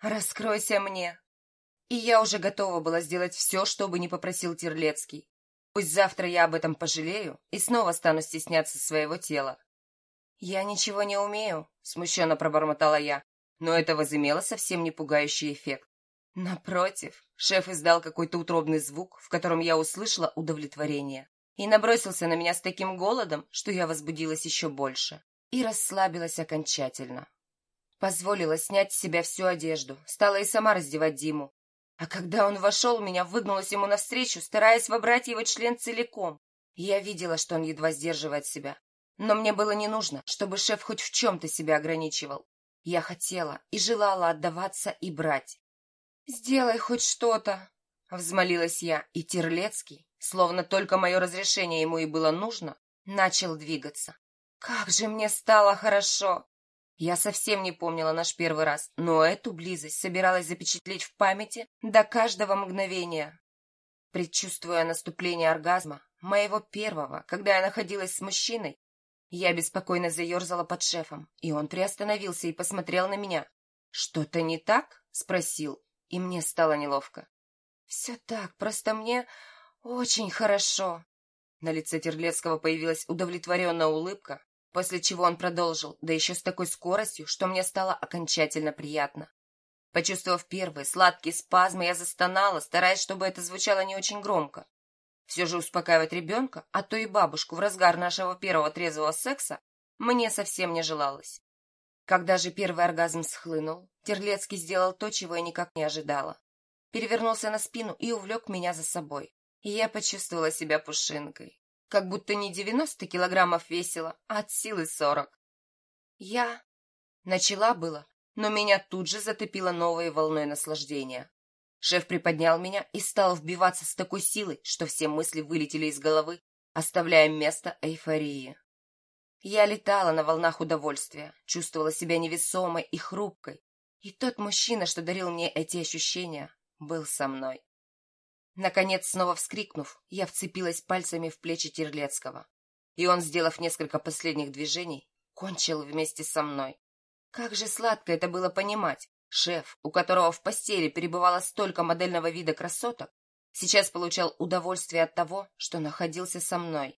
Раскройся мне. И я уже готова была сделать все, что бы не попросил Терлецкий. Пусть завтра я об этом пожалею и снова стану стесняться своего тела. «Я ничего не умею», — смущенно пробормотала я, но это возымело совсем не пугающий эффект. Напротив, шеф издал какой-то утробный звук, в котором я услышала удовлетворение, и набросился на меня с таким голодом, что я возбудилась еще больше и расслабилась окончательно. Позволила снять с себя всю одежду, стала и сама раздевать Диму. А когда он вошел, меня выгнулась ему навстречу, стараясь вобрать его член целиком. Я видела, что он едва сдерживает себя. Но мне было не нужно, чтобы шеф хоть в чем-то себя ограничивал. Я хотела и желала отдаваться и брать. «Сделай хоть что-то!» — взмолилась я, и Терлецкий, словно только мое разрешение ему и было нужно, начал двигаться. «Как же мне стало хорошо!» Я совсем не помнила наш первый раз, но эту близость собиралась запечатлеть в памяти до каждого мгновения. Предчувствуя наступление оргазма, моего первого, когда я находилась с мужчиной, я беспокойно заерзала под шефом, и он приостановился и посмотрел на меня. «Что-то не так?» — спросил, и мне стало неловко. «Все так, просто мне очень хорошо». На лице Терлецкого появилась удовлетворенная улыбка, После чего он продолжил, да еще с такой скоростью, что мне стало окончательно приятно. Почувствовав первые сладкие спазмы, я застонала, стараясь, чтобы это звучало не очень громко. Все же успокаивать ребенка, а то и бабушку в разгар нашего первого трезвого секса, мне совсем не желалось. Когда же первый оргазм схлынул, Терлецкий сделал то, чего я никак не ожидала. Перевернулся на спину и увлек меня за собой. И я почувствовала себя пушинкой как будто не девяносто килограммов весила, а от силы сорок. Я начала было, но меня тут же затопило новой волной наслаждения. Шеф приподнял меня и стал вбиваться с такой силой, что все мысли вылетели из головы, оставляя место эйфории. Я летала на волнах удовольствия, чувствовала себя невесомой и хрупкой, и тот мужчина, что дарил мне эти ощущения, был со мной. Наконец, снова вскрикнув, я вцепилась пальцами в плечи Терлецкого. И он, сделав несколько последних движений, кончил вместе со мной. Как же сладко это было понимать. Шеф, у которого в постели перебывало столько модельного вида красоток, сейчас получал удовольствие от того, что находился со мной.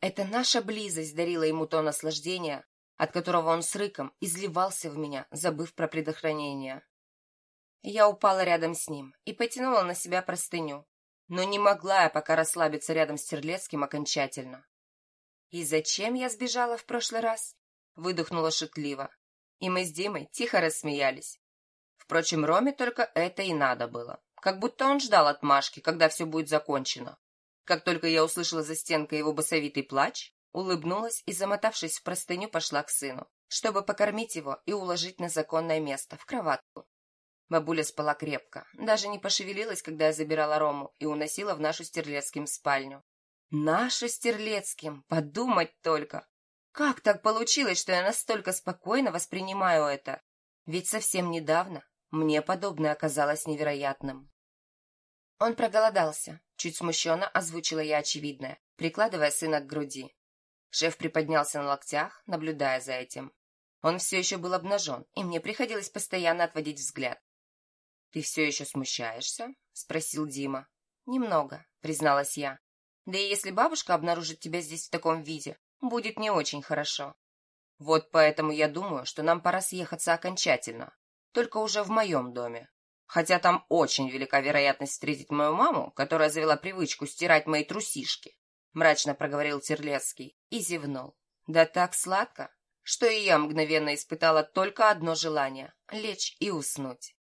Это наша близость дарила ему то наслаждение, от которого он с рыком изливался в меня, забыв про предохранение. Я упала рядом с ним и потянула на себя простыню, но не могла я пока расслабиться рядом с Терлецким окончательно. «И зачем я сбежала в прошлый раз?» — выдохнула шутливо, и мы с Димой тихо рассмеялись. Впрочем, Роме только это и надо было, как будто он ждал отмашки, когда все будет закончено. Как только я услышала за стенкой его басовитый плач, улыбнулась и, замотавшись в простыню, пошла к сыну, чтобы покормить его и уложить на законное место, в кроватку. Бабуля спала крепко, даже не пошевелилась, когда я забирала Рому и уносила в нашу Стерлецким спальню. Нашу Стерлецким, подумать только! Как так получилось, что я настолько спокойно воспринимаю это? Ведь совсем недавно мне подобное оказалось невероятным. Он проголодался, чуть смущенно озвучила я очевидное, прикладывая сына к груди. Шеф приподнялся на локтях, наблюдая за этим. Он все еще был обнажен, и мне приходилось постоянно отводить взгляд. «Ты все еще смущаешься?» — спросил Дима. «Немного», — призналась я. «Да и если бабушка обнаружит тебя здесь в таком виде, будет не очень хорошо. Вот поэтому я думаю, что нам пора съехаться окончательно, только уже в моем доме. Хотя там очень велика вероятность встретить мою маму, которая завела привычку стирать мои трусишки», — мрачно проговорил Терлецкий и зевнул. «Да так сладко, что и я мгновенно испытала только одно желание — лечь и уснуть.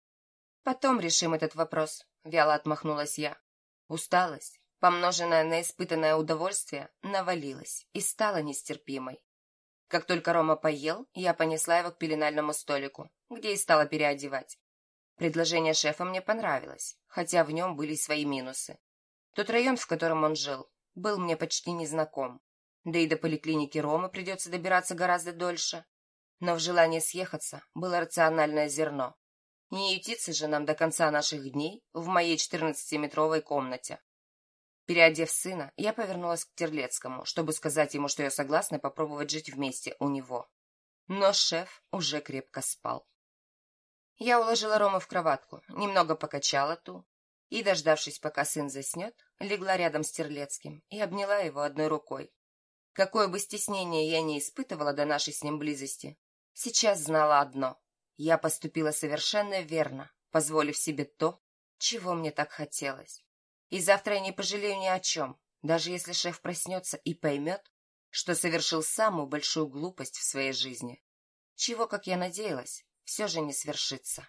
«Потом решим этот вопрос», — вяло отмахнулась я. Усталость, помноженная на испытанное удовольствие, навалилась и стала нестерпимой. Как только Рома поел, я понесла его к пеленальному столику, где и стала переодевать. Предложение шефа мне понравилось, хотя в нем были свои минусы. Тот район, в котором он жил, был мне почти незнаком. Да и до поликлиники Ромы придется добираться гораздо дольше. Но в желании съехаться было рациональное зерно, не ютиться же нам до конца наших дней в моей четырнадцатиметровой комнате. Переодев сына, я повернулась к Терлецкому, чтобы сказать ему, что я согласна попробовать жить вместе у него. Но шеф уже крепко спал. Я уложила Рома в кроватку, немного покачала ту и, дождавшись, пока сын заснет, легла рядом с Терлецким и обняла его одной рукой. Какое бы стеснение я не испытывала до нашей с ним близости, сейчас знала одно — я поступила совершенно верно, позволив себе то, чего мне так хотелось. И завтра я не пожалею ни о чем, даже если шеф проснется и поймет, что совершил самую большую глупость в своей жизни. Чего, как я надеялась, все же не свершится.